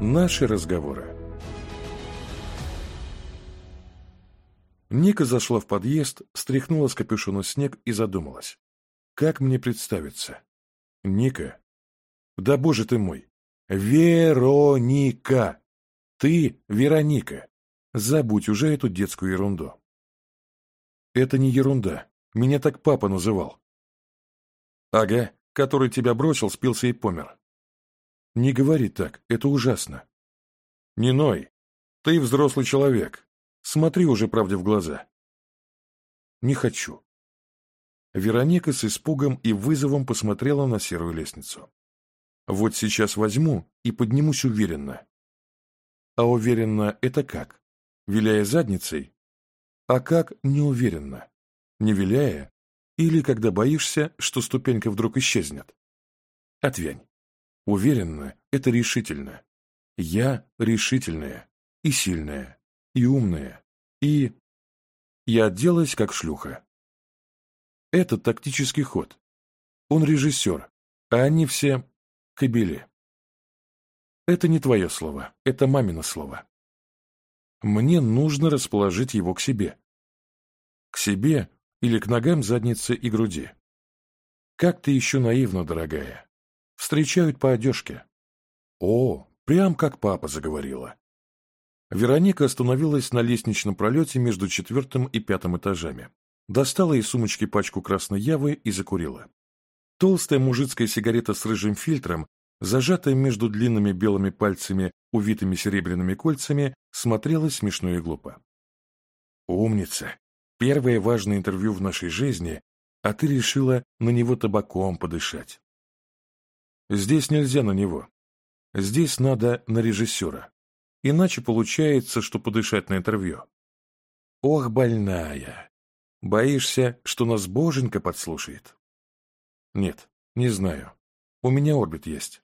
Наши разговоры. Ника зашла в подъезд, стряхнула с капюшона снег и задумалась. Как мне представиться? Ника. Да боже ты мой. Вероника. Ты Вероника. Забудь уже эту детскую ерунду. Это не ерунда. Меня так папа называл. Ага, который тебя бросил, спился и помер. Не говори так, это ужасно. Ниной. Ты взрослый человек. Смотри уже правде в глаза. Не хочу. Вероника с испугом и вызовом посмотрела на серую лестницу. Вот сейчас возьму и поднимусь уверенно. А уверенно это как? Виляя задницей? А как неуверенно? Не виляя? Или когда боишься, что ступенька вдруг исчезнет? Отвянь. Уверенно – это решительно. Я решительная, и сильная, и умная, и... Я отделаюсь как шлюха. Это тактический ход. Он режиссер, а они все кобели. Это не твое слово, это мамино слово. Мне нужно расположить его к себе. К себе или к ногам задницы и груди. Как ты еще наивна, дорогая встречают по одежке. О, прям как папа заговорила. Вероника остановилась на лестничном пролете между четвертым и пятым этажами. Достала из сумочки пачку красной явы и закурила. Толстая мужицкая сигарета с рыжим фильтром, зажатая между длинными белыми пальцами, увитыми серебряными кольцами, смотрелась смешно и глупо. «Умница! Первое важное интервью в нашей жизни, а ты решила на него табаком подышать». Здесь нельзя на него. Здесь надо на режиссера. Иначе получается, что подышать на интервью. Ох, больная. Боишься, что нас боженька подслушает? Нет, не знаю. У меня орбит есть.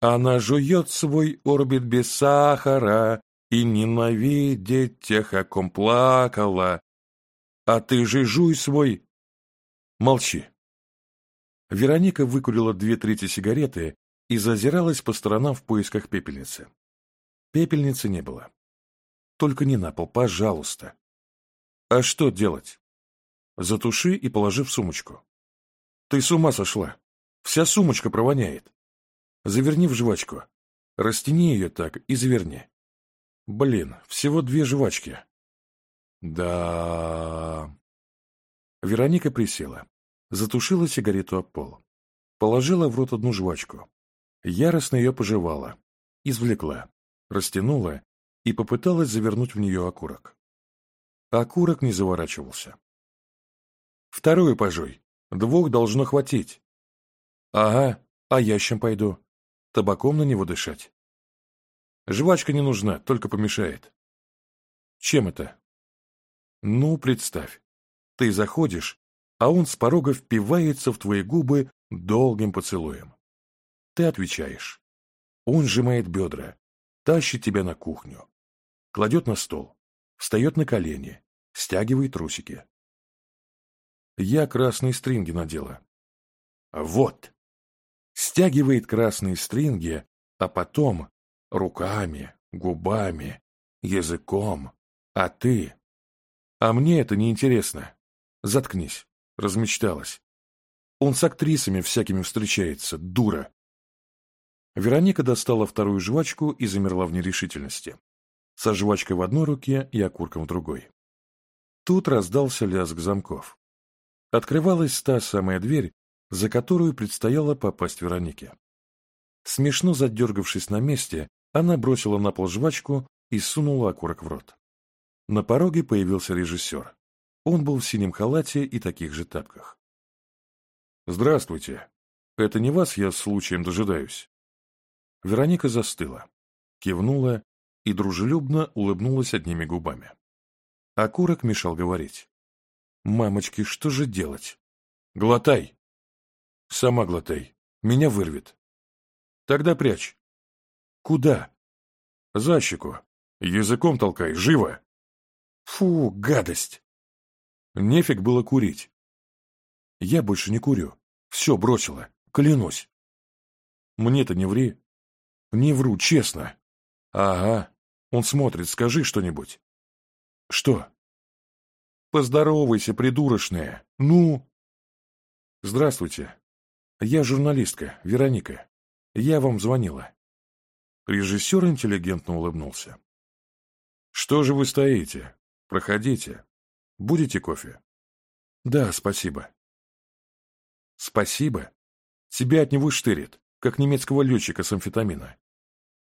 Она жует свой орбит без сахара и ненавидит тех, о ком плакала. А ты же жуй свой... Молчи. Вероника выкурила две трети сигареты и зазиралась по сторонам в поисках пепельницы. Пепельницы не было. Только не на пол, пожалуйста. А что делать? Затуши и положи в сумочку. Ты с ума сошла. Вся сумочка провоняет. Заверни в жвачку. Растяни ее так и заверни. Блин, всего две жвачки. Да... Вероника присела. Затушила сигарету о пол. Положила в рот одну жвачку. Яростно ее пожевала. Извлекла. Растянула и попыталась завернуть в нее окурок. Окурок не заворачивался. «Вторую пожуй. Двух должно хватить». «Ага, а я с чем пойду? Табаком на него дышать?» «Жвачка не нужна, только помешает». «Чем это?» «Ну, представь. Ты заходишь, а он с порога впивается в твои губы долгим поцелуем. Ты отвечаешь. Он сжимает бедра, тащит тебя на кухню, кладет на стол, встает на колени, стягивает трусики. Я красные стринги надела. Вот. Стягивает красные стринги, а потом руками, губами, языком. А ты? А мне это неинтересно. Заткнись. Размечталась. Он с актрисами всякими встречается, дура. Вероника достала вторую жвачку и замерла в нерешительности. Со жвачкой в одной руке и окурком в другой. Тут раздался лязг замков. Открывалась та самая дверь, за которую предстояло попасть Веронике. Смешно задергавшись на месте, она бросила на пол жвачку и сунула окурок в рот. На пороге появился режиссер. Он был в синем халате и таких же тапках. «Здравствуйте. Это не вас я случаем дожидаюсь?» Вероника застыла, кивнула и дружелюбно улыбнулась одними губами. А курок мешал говорить. «Мамочки, что же делать?» «Глотай!» «Сама глотай. Меня вырвет». «Тогда прячь». «Куда?» «За щеку. Языком толкай, живо!» «Фу, гадость!» Нефиг было курить. Я больше не курю. Все бросила, клянусь. Мне-то не ври. Не вру, честно. Ага, он смотрит, скажи что-нибудь. Что? Поздоровайся, придурочная. Ну? Здравствуйте. Я журналистка, Вероника. Я вам звонила. Режиссер интеллигентно улыбнулся. Что же вы стоите? Проходите. Будете кофе? Да, э, спасибо. Спасибо? Тебя от него штырит, как немецкого летчика с амфетамина.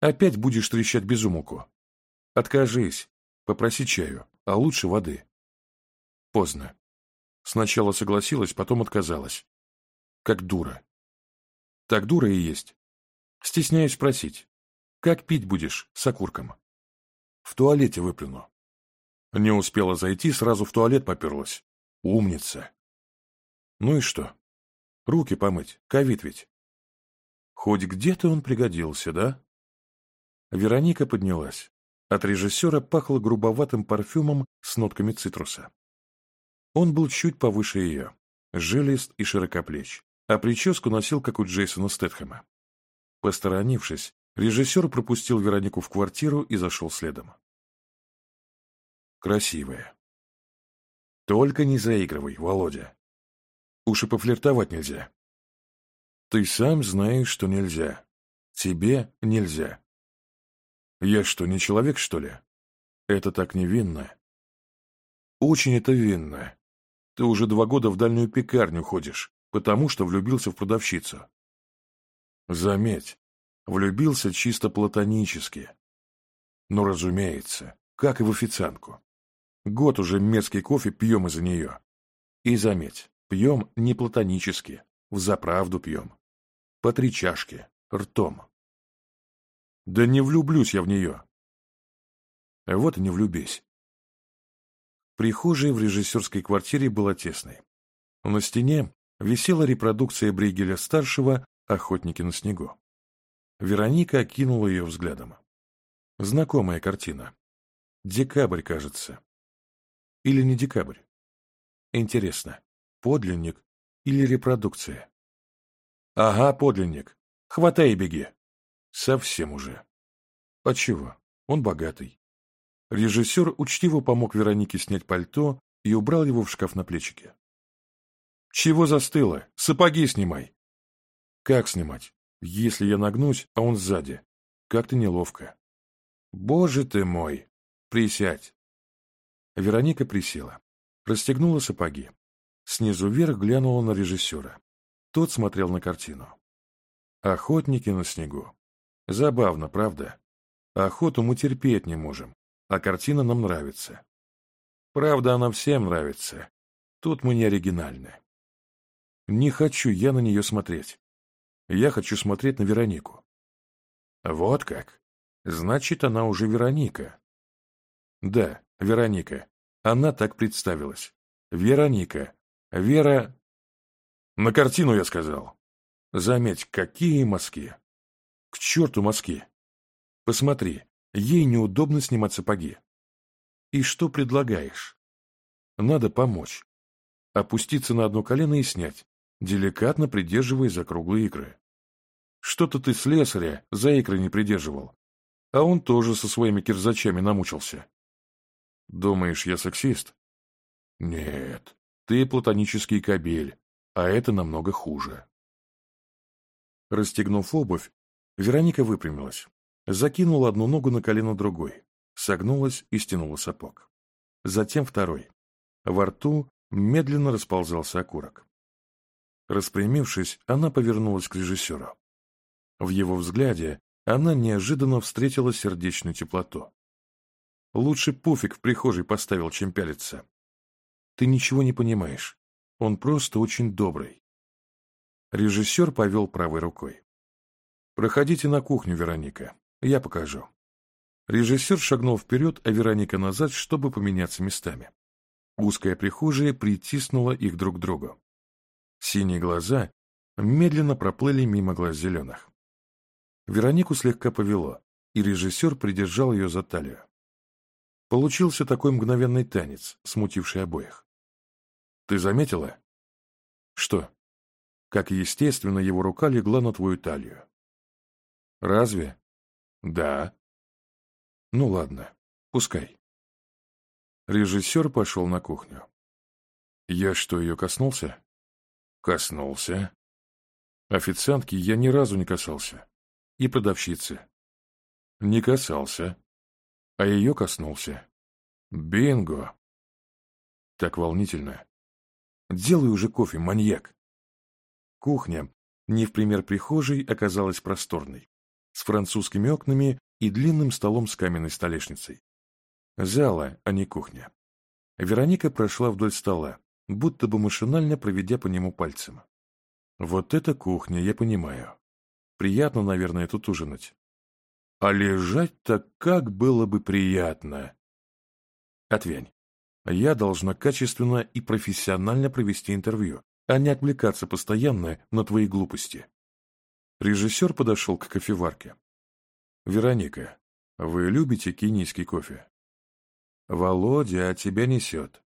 Опять будешь трещать без умуку. Откажись, попроси чаю, а лучше воды. Поздно. Сначала согласилась, потом отказалась. Как дура. Так дура и есть. Стесняюсь спросить. Как пить будешь с окурком? В туалете выплюну. Не успела зайти, сразу в туалет поперлась. Умница. Ну и что? Руки помыть, ковид ведь. Хоть где-то он пригодился, да? Вероника поднялась. От режиссера пахло грубоватым парфюмом с нотками цитруса. Он был чуть повыше ее, жилист и широкоплеч, а прическу носил, как у Джейсона Стэтхэма. Посторонившись, режиссер пропустил Веронику в квартиру и зашел следом красивая. Только не заигрывай, Володя. Уж и пофлиртовать нельзя. Ты сам знаешь, что нельзя. Тебе нельзя. Я что, не человек, что ли? Это так невинно. Очень это винно. Ты уже два года в дальнюю пекарню ходишь, потому что влюбился в продавщицу. Заметь, влюбился чисто платонически. Но, разумеется, как и в официантку. Год уже мерзкий кофе пьем из-за нее. И заметь, пьем не платонически, взаправду пьем. По три чашки, ртом. Да не влюблюсь я в нее. Вот и не влюбись. Прихожая в режиссерской квартире была тесной. На стене висела репродукция Бригеля-старшего «Охотники на снегу». Вероника окинула ее взглядом. Знакомая картина. Декабрь, кажется или не декабрь? Интересно, подлинник или репродукция? Ага, подлинник. Хватай и беги. Совсем уже. А чего? Он богатый. Режиссер учтиво помог Веронике снять пальто и убрал его в шкаф на плечике. «Чего застыло? Сапоги снимай!» «Как снимать? Если я нагнусь, а он сзади. Как-то неловко». «Боже ты мой! Присядь!» Вероника присела. Расстегнула сапоги. Снизу вверх глянула на режиссера. Тот смотрел на картину. Охотники на снегу. Забавно, правда? Охоту мы терпеть не можем, а картина нам нравится. Правда, она всем нравится. Тут мы не оригинальны. Не хочу я на нее смотреть. Я хочу смотреть на Веронику. Вот как? Значит, она уже Вероника. Да, Вероника. Она так представилась. Вероника. Вера... На картину, я сказал. Заметь, какие мазки. К черту мазки. Посмотри, ей неудобно снимать сапоги. И что предлагаешь? Надо помочь. Опуститься на одно колено и снять, деликатно придерживая за круглые икры. Что-то ты слесаря за икры не придерживал. А он тоже со своими кирзачами намучился. Думаешь, я сексист? Нет, ты платонический кабель, а это намного хуже. Расстегнув обувь, Вероника выпрямилась, закинула одну ногу на колено другой, согнулась и стянула сапог. Затем второй. Во рту медленно расползался окурок. Распрямившись, она повернулась к режиссеру. В его взгляде она неожиданно встретила сердечную теплоту. Лучше пуфик в прихожей поставил, чем пялиться. Ты ничего не понимаешь. Он просто очень добрый. Режиссер повел правой рукой. «Проходите на кухню, Вероника. Я покажу». Режиссер шагнул вперед, а Вероника назад, чтобы поменяться местами. Узкая прихожая притиснула их друг к другу. Синие глаза медленно проплыли мимо глаз зеленых. Веронику слегка повело, и режиссер придержал ее за талию. Получился такой мгновенный танец, смутивший обоих. «Ты заметила?» «Что?» «Как естественно его рука легла на твою талию». «Разве?» «Да». «Ну ладно, пускай». Режиссер пошел на кухню. «Я что, ее коснулся?» «Коснулся». Официантки я ни разу не касался. И продавщицы. Не касался а ее коснулся. Бинго! Так волнительно. Делай уже кофе, маньяк! Кухня, не в пример прихожей, оказалась просторной, с французскими окнами и длинным столом с каменной столешницей. Зала, а не кухня. Вероника прошла вдоль стола, будто бы машинально проведя по нему пальцем. Вот это кухня, я понимаю. Приятно, наверное, тут ужинать. А лежать-то как было бы приятно. Отвянь. Я должна качественно и профессионально провести интервью, а не отвлекаться постоянно на твои глупости. Режиссер подошел к кофеварке. «Вероника, вы любите кенийский кофе?» «Володя, а тебя несет».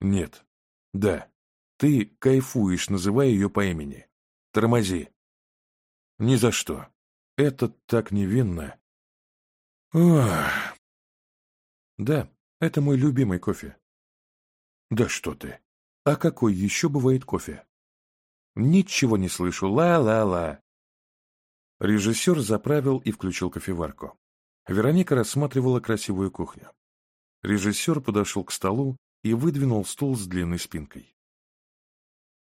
«Нет». «Да. Ты кайфуешь, называя ее по имени. Тормози». «Ни за что». Это так невинно. Ох. Да, это мой любимый кофе. Да что ты. А какой еще бывает кофе? Ничего не слышу. Ла-ла-ла. Режиссер заправил и включил кофеварку. Вероника рассматривала красивую кухню. Режиссер подошел к столу и выдвинул стул с длинной спинкой.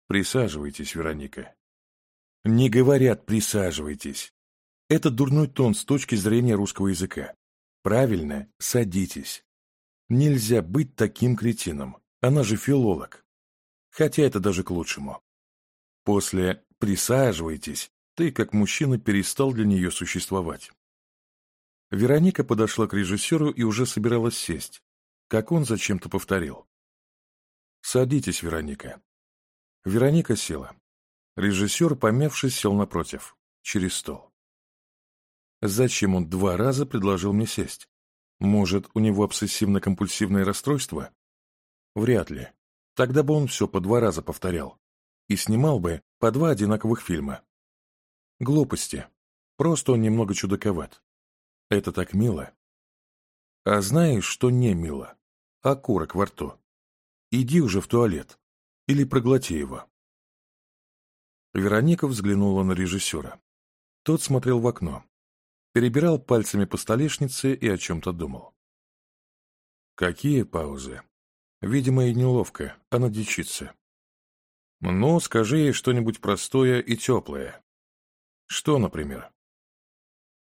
«Присаживайтесь, Вероника». «Не говорят, присаживайтесь. Это дурной тон с точки зрения русского языка. Правильно, садитесь. Нельзя быть таким кретином, она же филолог. Хотя это даже к лучшему. После «присаживайтесь» ты, как мужчина, перестал для нее существовать. Вероника подошла к режиссеру и уже собиралась сесть, как он зачем-то повторил. «Садитесь, Вероника». Вероника села. Режиссер, помявшись, сел напротив, через стол. Зачем он два раза предложил мне сесть? Может, у него обсессивно-компульсивное расстройство? Вряд ли. Тогда бы он все по два раза повторял. И снимал бы по два одинаковых фильма. Глупости. Просто он немного чудаковат. Это так мило. А знаешь, что не мило? Окурок во рту. Иди уже в туалет. Или проглоти его. Вероника взглянула на режиссера. Тот смотрел в окно перебирал пальцами по столешнице и о чем-то думал. Какие паузы? Видимо, и неловко, она а дичится. Ну, скажи ей что-нибудь простое и теплое. Что, например?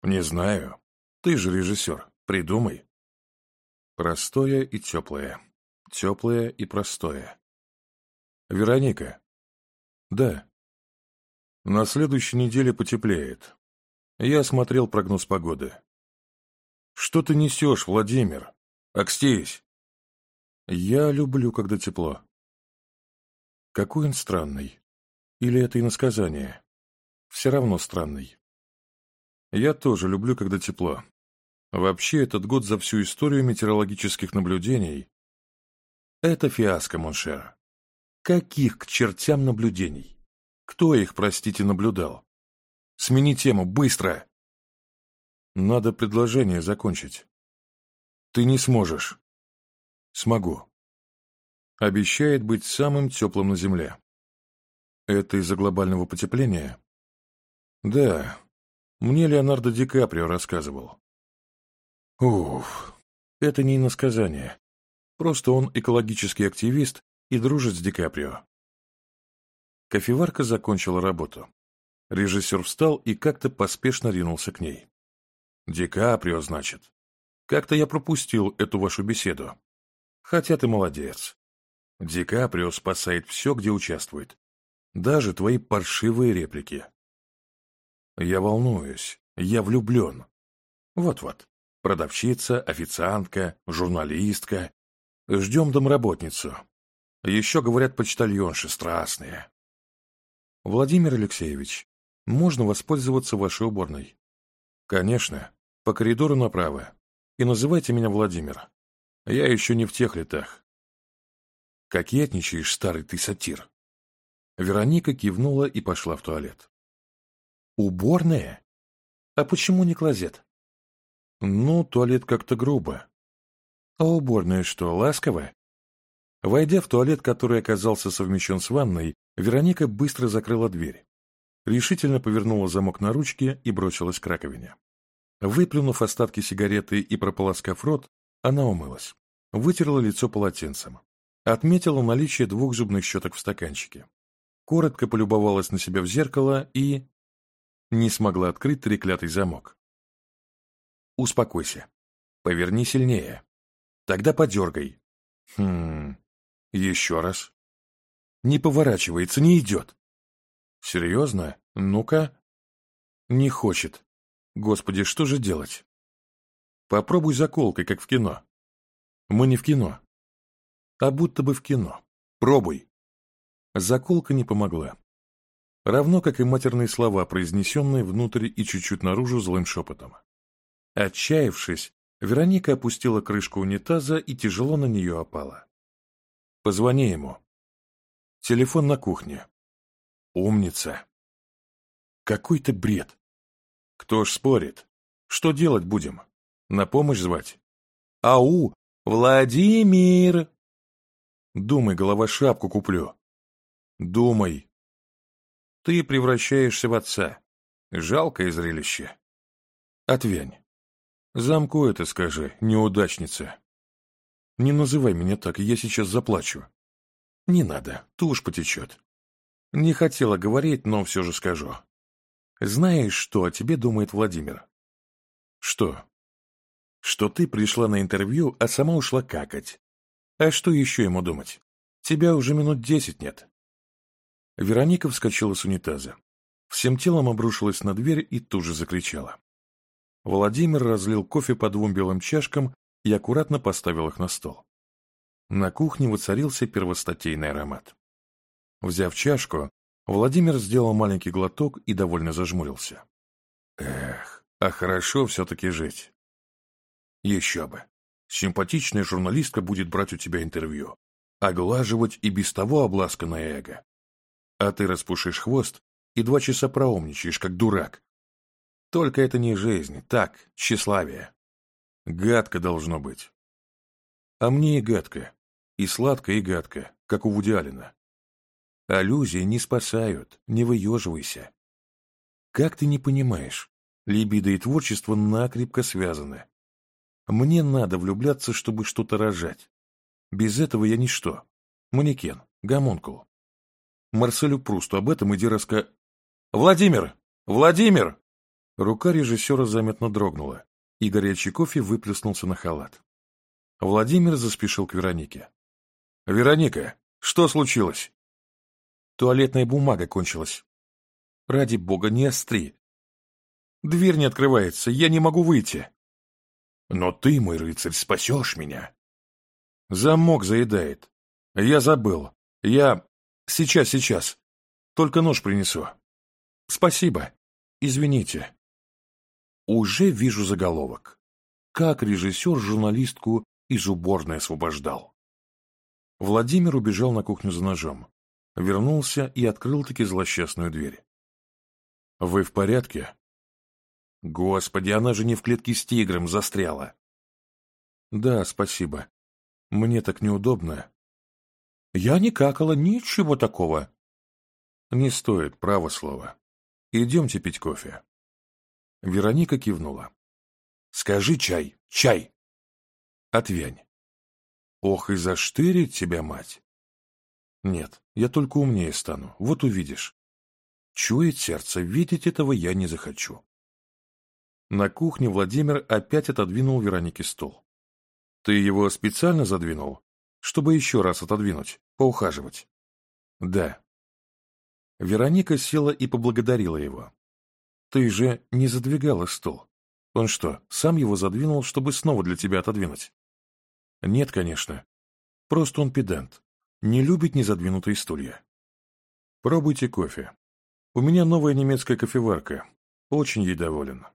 Не знаю. Ты же режиссер, придумай. Простое и теплое. Теплое и простое. Вероника. Да. На следующей неделе потеплеет. Я смотрел прогноз погоды. «Что ты несешь, Владимир? Акстеюсь!» «Я люблю, когда тепло». Какой он странный. Или это иносказание? Все равно странный. Я тоже люблю, когда тепло. Вообще, этот год за всю историю метеорологических наблюдений это фиаско, mon cher. Каких к чертям наблюдений? Кто их, простите, наблюдал? Смени тему, быстро!» «Надо предложение закончить». «Ты не сможешь». «Смогу». Обещает быть самым теплым на Земле. «Это из-за глобального потепления?» «Да. Мне Леонардо Ди Каприо рассказывал». «Уф, это не иносказание. Просто он экологический активист и дружит с Ди Каприо». Кофеварка закончила работу. Режиссер встал и как-то поспешно ринулся к ней. «Ди Каприо, значит. Как-то я пропустил эту вашу беседу. Хотя ты молодец. Ди Каприо спасает все, где участвует. Даже твои паршивые реплики. Я волнуюсь. Я влюблен. Вот-вот. Продавщица, официантка, журналистка. Ждем домработницу. Еще, говорят, почтальонши страстные. Владимир Алексеевич, можно воспользоваться вашей уборной. Конечно, по коридору направо. И называйте меня Владимир. Я еще не в тех летах. Кокетничаешь, старый ты сатир. Вероника кивнула и пошла в туалет. Уборная? А почему не клозет? Ну, туалет как-то грубо. А уборная что, ласковая? Войдя в туалет, который оказался совмещен с ванной, Вероника быстро закрыла дверь решительно повернула замок на ручке и бросилась к раковине. Выплюнув остатки сигареты и прополоскав рот, она умылась, вытерла лицо полотенцем, отметила наличие двух зубных щеток в стаканчике, коротко полюбовалась на себя в зеркало и... не смогла открыть треклятый замок. «Успокойся. Поверни сильнее. Тогда подергай. Хм... Еще раз. Не поворачивается, не идет. Серьезно? Ну-ка. Не хочет. Господи, что же делать? Попробуй заколкой, как в кино. Мы не в кино. А будто бы в кино. Пробуй. Заколка не помогла. Равно как и матерные слова, произнесенные внутрь и чуть-чуть наружу злым шепотом. Отчаявшись, Вероника опустила крышку унитаза и тяжело на нее опала. «Позвони ему». Телефон на кухне. Умница. Какой-то бред. Кто ж спорит? Что делать будем? На помощь звать? Ау, Владимир! Думай, голова, шапку куплю. Думай. Ты превращаешься в отца. Жалкое зрелище. Отвянь. Замку это скажи, неудачница. Не называй меня так, я сейчас заплачу. Не надо, тушь потечет. Не хотела говорить, но все же скажу. Знаешь, что о тебе думает Владимир? Что? Что ты пришла на интервью, а сама ушла какать. А что еще ему думать? Тебя уже минут десять нет. Вероника вскочила с унитаза. Всем телом обрушилась на дверь и тут же закричала. Владимир разлил кофе по двум белым чашкам и аккуратно поставил их на стол. На кухне воцарился первостатейный аромат. Взяв чашку, Владимир сделал маленький глоток и довольно зажмурился. Эх, а хорошо все-таки жить. Еще бы. Симпатичная журналистка будет брать у тебя интервью, оглаживать и без того обласканное эго. А ты распушишь хвост и два часа проумничаешь, как дурак. Только это не жизнь, так, тщеславие. Гадко должно быть. А мне и гадко. И сладко, и гадко, как у Вуди Алина. Аллюзии не спасают, не выеживайся. Как ты не понимаешь, либидо и творчество накрепко связаны. Мне надо влюбляться, чтобы что-то рожать. Без этого я ничто. Манекен, гомонкул. Марселю Прусту об этом иди раска... «Владимир! Владимир!» Рука режиссера заметно дрогнула, и горячий кофе выплеснулся на халат. Владимир заспешил к Веронике. «Вероника, что случилось?» Туалетная бумага кончилась. Ради бога, не остри. Дверь не открывается, я не могу выйти. Но ты, мой рыцарь, спасешь меня. Замок заедает. Я забыл. Я... Сейчас, сейчас. Только нож принесу. Спасибо. Извините. Уже вижу заголовок. Как режиссер журналистку из уборной освобождал. Владимир убежал на кухню за ножом вернулся и открыл-таки злосчастную дверь. «Вы в порядке?» «Господи, она же не в клетке с тигром застряла!» «Да, спасибо. Мне так неудобно». «Я не какала, ничего такого!» «Не стоит, право слово. Идемте пить кофе». Вероника кивнула. «Скажи чай, чай!» «Отвянь!» «Ох, и заштырит тебя, мать!» Нет, я только умнее стану, вот увидишь. Чует сердце, видеть этого я не захочу. На кухне Владимир опять отодвинул Веронике стул. Ты его специально задвинул? Чтобы еще раз отодвинуть, поухаживать. Да. Вероника села и поблагодарила его. Ты же не задвигала стул. Он что, сам его задвинул, чтобы снова для тебя отодвинуть? Нет, конечно. Просто он педант не любит незадвинутые стулья. Пробуйте кофе. У меня новая немецкая кофеварка. Очень ей доволен.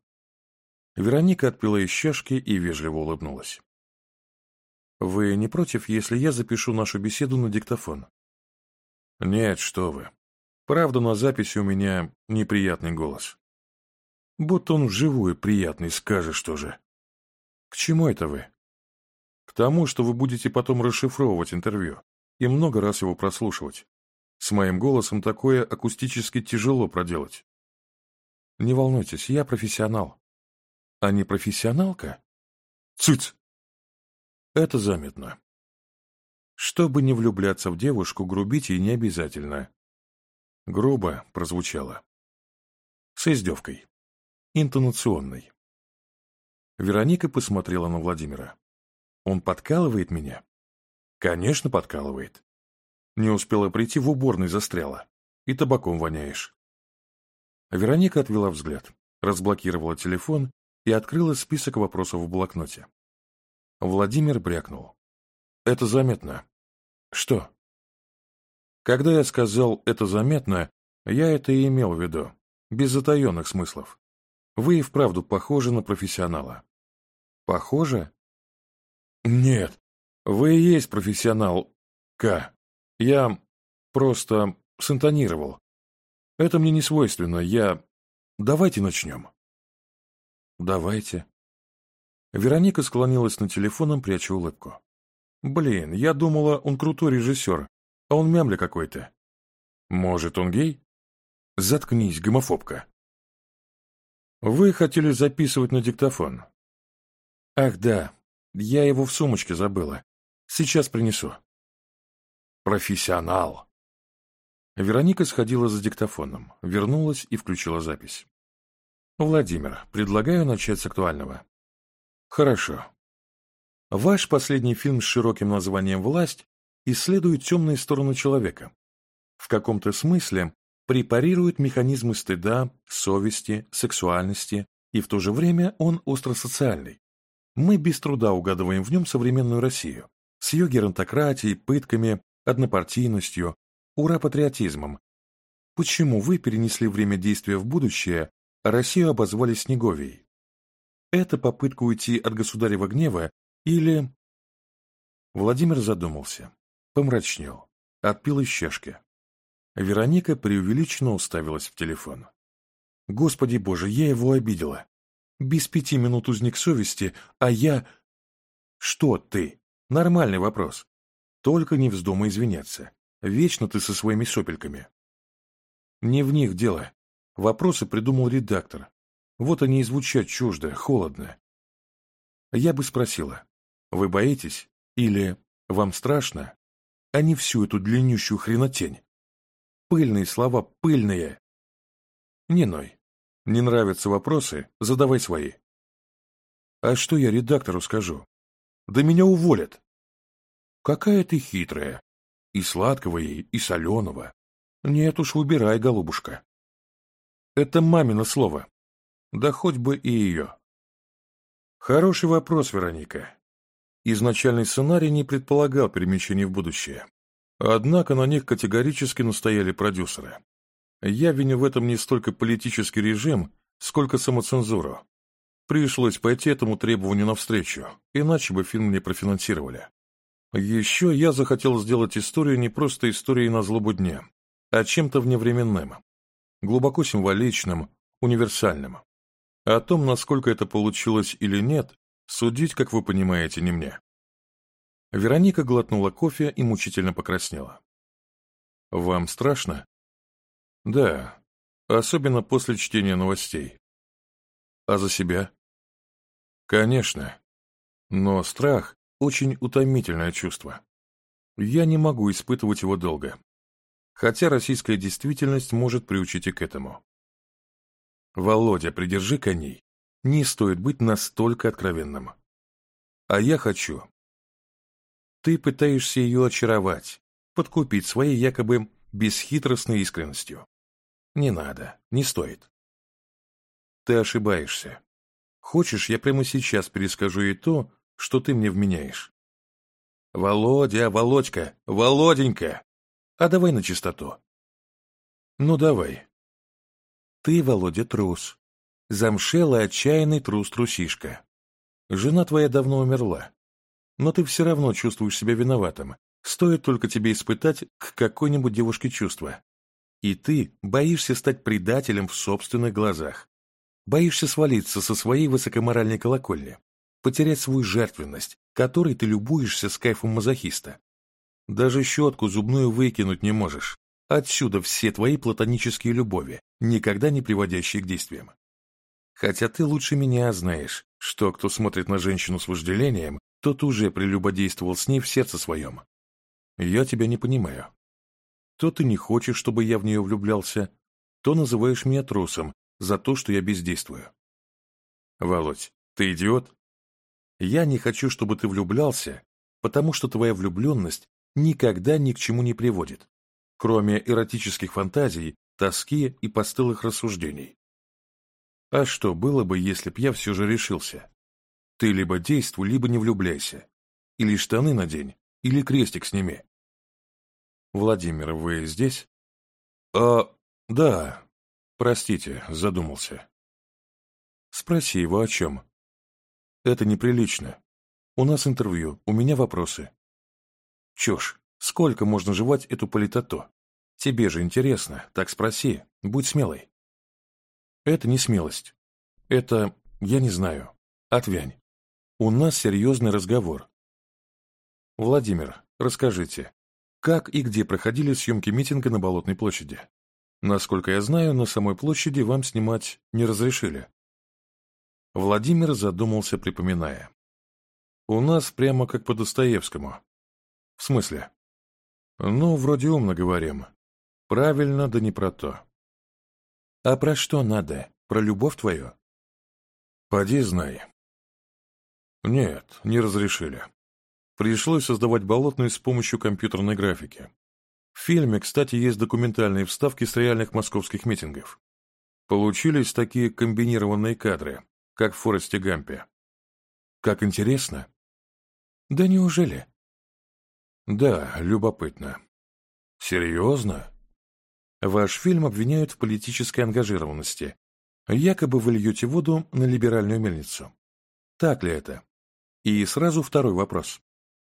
Вероника отпила из чашки и вежливо улыбнулась. «Вы не против, если я запишу нашу беседу на диктофон?» «Нет, что вы. Правда, на записи у меня неприятный голос. Будто он вживую приятный, скажешь что же». «К чему это вы?» «К тому, что вы будете потом расшифровывать интервью и много раз его прослушивать. С моим голосом такое акустически тяжело проделать. Не волнуйтесь, я профессионал. А не профессионалка? Цыц! Это заметно. Чтобы не влюбляться в девушку, грубить ей не обязательно. Грубо прозвучало. С издевкой. Интонационной. Вероника посмотрела на Владимира. Он подкалывает меня? Конечно, подкалывает. Не успела прийти, в уборной застряла. И табаком воняешь. Вероника отвела взгляд, разблокировала телефон и открыла список вопросов в блокноте. Владимир брякнул. «Это заметно». «Что?» Когда я сказал «это заметно», я это и имел в виду, без затаенных смыслов. Вы и вправду похожи на профессионала. Похоже? Нет, вы и есть профессионал К. Я просто синтонировал. Это мне не свойственно. Я... Давайте начнем. Давайте. Вероника склонилась над телефоном, пряча улыбку. Блин, я думала, он крутой режиссер, а он мямля какой-то. Может, он гей? Заткнись, гомофобка. Вы хотели записывать на диктофон. Ах да, я его в сумочке забыла. Сейчас принесу. Профессионал. Вероника сходила за диктофоном, вернулась и включила запись. Владимир, предлагаю начать с актуального. Хорошо. Ваш последний фильм с широким названием «Власть» исследует темные стороны человека. В каком-то смысле препарирует механизмы стыда, совести, сексуальности, и в то же время он остросоциальный. Мы без труда угадываем в нем современную Россию, с ее геронтократией, пытками, однопартийностью, ура-патриотизмом. Почему вы перенесли время действия в будущее, а Россию обозвали Снеговией? Это попытка уйти от государева гнева или... Владимир задумался, помрачнел, отпил из чашки. Вероника преувеличенно уставилась в телефон. «Господи боже, я его обидела. Без пяти минут узник совести, а я...» «Что ты?» Нормальный вопрос. Только не вздумай извиняться. Вечно ты со своими сопельками. Не в них дело. Вопросы придумал редактор. Вот они и звучат чуждо, холодно. Я бы спросила, вы боитесь? Или вам страшно? А не всю эту длиннющую хренотень. Пыльные слова, пыльные. Не ной. Не нравятся вопросы, задавай свои. А что я редактору скажу? Да меня уволят. Какая ты хитрая. И сладкого ей, и соленого. Нет уж, убирай, голубушка. Это мамино слово. Да хоть бы и ее. Хороший вопрос, Вероника. Изначальный сценарий не предполагал перемещений в будущее. Однако на них категорически настояли продюсеры. Я виню в этом не столько политический режим, сколько самоцензуру. Пришлось пойти этому требованию навстречу, иначе бы фильм не профинансировали. Еще я захотел сделать историю не просто историей на злобу дня, а чем-то вневременным, глубоко символичным, универсальным. О том, насколько это получилось или нет, судить, как вы понимаете, не мне. Вероника глотнула кофе и мучительно покраснела. «Вам страшно?» «Да, особенно после чтения новостей». «А за себя?» Конечно. Но страх – очень утомительное чувство. Я не могу испытывать его долго. Хотя российская действительность может приучить и к этому. Володя, придержи коней. Не стоит быть настолько откровенным. А я хочу. Ты пытаешься ее очаровать, подкупить своей якобы бесхитростной искренностью. Не надо, не стоит. Ты ошибаешься. Хочешь, я прямо сейчас перескажу ей то, что ты мне вменяешь? Володя, Володька, Володенька! А давай на чистоту. Ну, давай. Ты, Володя, трус. Замшелый, отчаянный трус-трусишка. Жена твоя давно умерла. Но ты все равно чувствуешь себя виноватым. Стоит только тебе испытать к какой-нибудь девушке чувства. И ты боишься стать предателем в собственных глазах. Боишься свалиться со своей высокоморальной колокольни, потерять свою жертвенность, которой ты любуешься с кайфом мазохиста. Даже щетку зубную выкинуть не можешь. Отсюда все твои платонические любови, никогда не приводящие к действиям. Хотя ты лучше меня знаешь, что кто смотрит на женщину с вожделением, тот уже прелюбодействовал с ней в сердце своем. Я тебя не понимаю. То ты не хочешь, чтобы я в нее влюблялся, то называешь меня трусом, за то, что я бездействую. Володь, ты идиот? Я не хочу, чтобы ты влюблялся, потому что твоя влюбленность никогда ни к чему не приводит, кроме эротических фантазий, тоски и постылых рассуждений. А что было бы, если б я все же решился? Ты либо действуй, либо не влюбляйся. Или штаны надень, или крестик сними. Владимир, вы здесь? А, да, «Простите, задумался». «Спроси его о чем». «Это неприлично. У нас интервью, у меня вопросы». «Чушь, сколько можно жевать эту политото? Тебе же интересно, так спроси, будь смелой». «Это не смелость. Это... я не знаю. Отвянь. У нас серьезный разговор». «Владимир, расскажите, как и где проходили съемки митинга на Болотной площади?» Насколько я знаю, на самой площади вам снимать не разрешили. Владимир задумался, припоминая. У нас прямо как по Достоевскому. В смысле? Ну, вроде умно говорим. Правильно, да не про то. А про что надо? Про любовь твою? Поди знай. Нет, не разрешили. Пришлось создавать болотную с помощью компьютерной графики. В фильме, кстати, есть документальные вставки с реальных московских митингов. Получились такие комбинированные кадры, как в Форесте Гампе. Как интересно. Да неужели? Да, любопытно. Серьезно? Ваш фильм обвиняют в политической ангажированности. Якобы вы льете воду на либеральную мельницу. Так ли это? И сразу второй вопрос.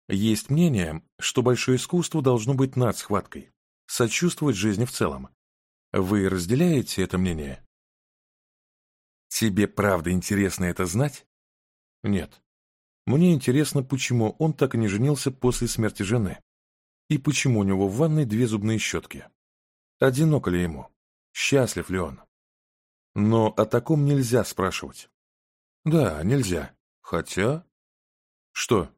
Есть мнение, что большое искусство должно быть над схваткой, сочувствовать жизни в целом. Вы разделяете это мнение? Тебе правда интересно это знать? Нет. Мне интересно, почему он так и не женился после смерти жены. И почему у него в ванной две зубные щетки. Одиноко ли ему? Счастлив ли он? Но о таком нельзя спрашивать. Да, нельзя. Хотя... Что?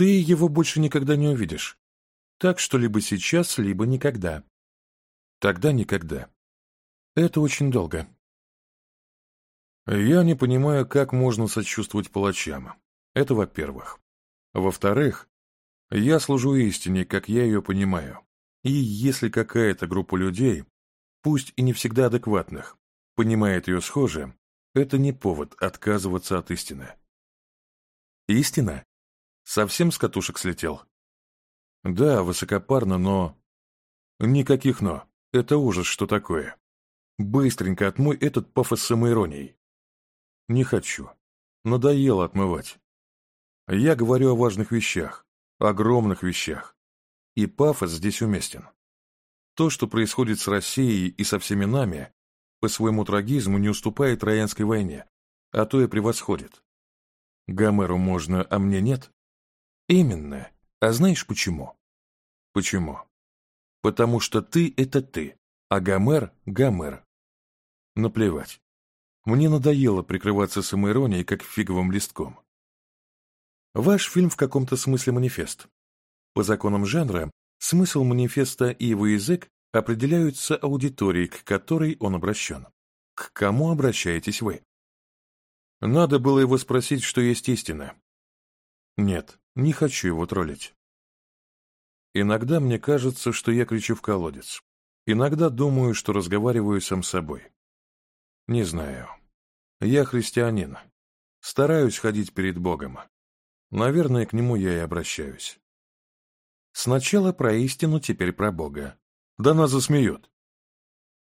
ты его больше никогда не увидишь. Так что либо сейчас, либо никогда. Тогда никогда. Это очень долго. Я не понимаю, как можно сочувствовать палачам. Это во-первых. Во-вторых, я служу истине, как я ее понимаю. И если какая-то группа людей, пусть и не всегда адекватных, понимает ее схоже, это не повод отказываться от истины. Истина Совсем с катушек слетел? Да, высокопарно, но... Никаких «но». Это ужас, что такое. Быстренько отмой этот пафос самоиронией. Не хочу. Надоело отмывать. Я говорю о важных вещах, огромных вещах. И пафос здесь уместен. То, что происходит с Россией и со всеми нами, по своему трагизму не уступает Троянской войне, а то и превосходит. Гомеру можно, а мне нет? Именно. А знаешь почему? Почему? Потому что ты — это ты, а Гомер — Гомер. Наплевать. Мне надоело прикрываться самоиронией, как фиговым листком. Ваш фильм в каком-то смысле манифест. По законам жанра, смысл манифеста и его язык определяются аудиторией, к которой он обращен. К кому обращаетесь вы? Надо было его спросить, что есть истина, нет, не хочу его троллить. Иногда мне кажется, что я кричу в колодец. Иногда думаю, что разговариваю сам с собой. Не знаю. Я христианин. Стараюсь ходить перед Богом. Наверное, к нему я и обращаюсь. Сначала про истину, теперь про Бога. Да нас засмеют.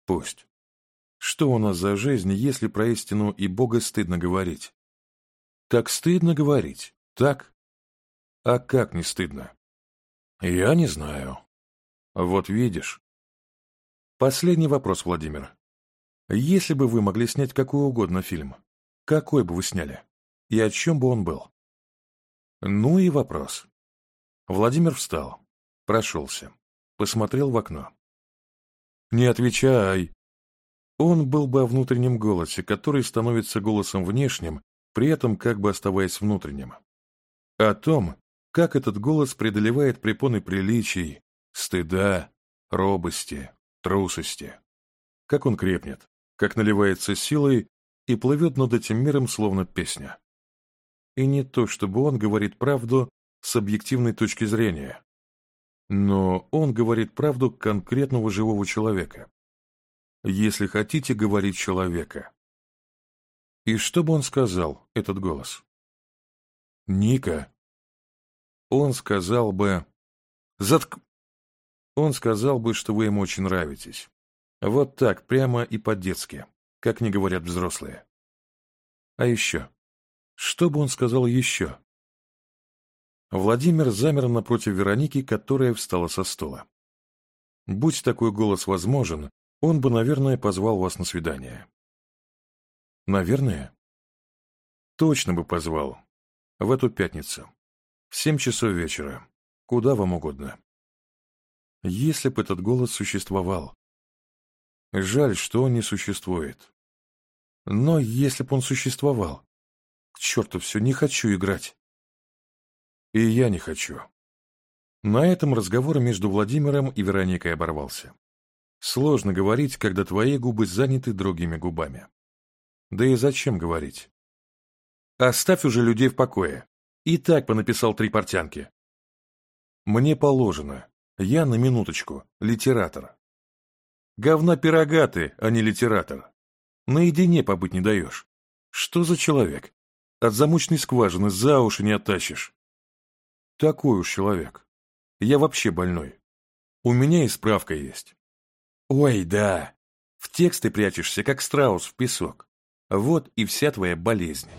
Пусть. Что у нас за жизнь, если про истину и Бога стыдно говорить? Так стыдно говорить, так? А как не стыдно? Я не знаю. Вот видишь. Последний вопрос, Владимир. Если бы вы могли снять какой угодно фильм, какой бы вы сняли? И о чем бы он был? Ну и вопрос. Владимир встал, прошелся, посмотрел в окно. «Не отвечай!» Он был бы о внутреннем голосе, который становится голосом внешним, при этом как бы оставаясь внутренним. О том, как этот голос преодолевает препоны приличий, стыда, робости, трусости. Как он крепнет, как наливается силой и плывет над этим миром словно песня. И не то, чтобы он говорит правду с объективной точки зрения, но он говорит правду конкретного живого человека. Если хотите, говорить человека. И что бы он сказал, этот голос? «Ника», он сказал бы... Затк... Он сказал бы, что вы ему очень нравитесь. Вот так, прямо и по-детски, как не говорят взрослые. А еще? Что бы он сказал еще? Владимир замер напротив Вероники, которая встала со стула. Будь такой голос возможен, он бы, наверное, позвал вас на свидание. Наверное? Точно бы позвал. В эту пятницу. В семь часов вечера. Куда вам угодно. Если бы этот голод существовал. Жаль, что он не существует. Но если бы он существовал... К черту все, не хочу играть. И я не хочу. На этом разговор между Владимиром и Вероникой оборвался. Сложно говорить, когда твои губы заняты другими губами. Да и зачем говорить? Оставь уже людей в покое и так понаписал три портянки. Мне положено. Я на минуточку, литератор. Говна пирога ты, а не литератор. Наедине побыть не даешь. Что за человек? От замочной скважины за уши не оттащишь. Такой уж человек. Я вообще больной. У меня и справка есть. Ой, да. В тексты прячешься, как страус в песок. Вот и вся твоя болезнь.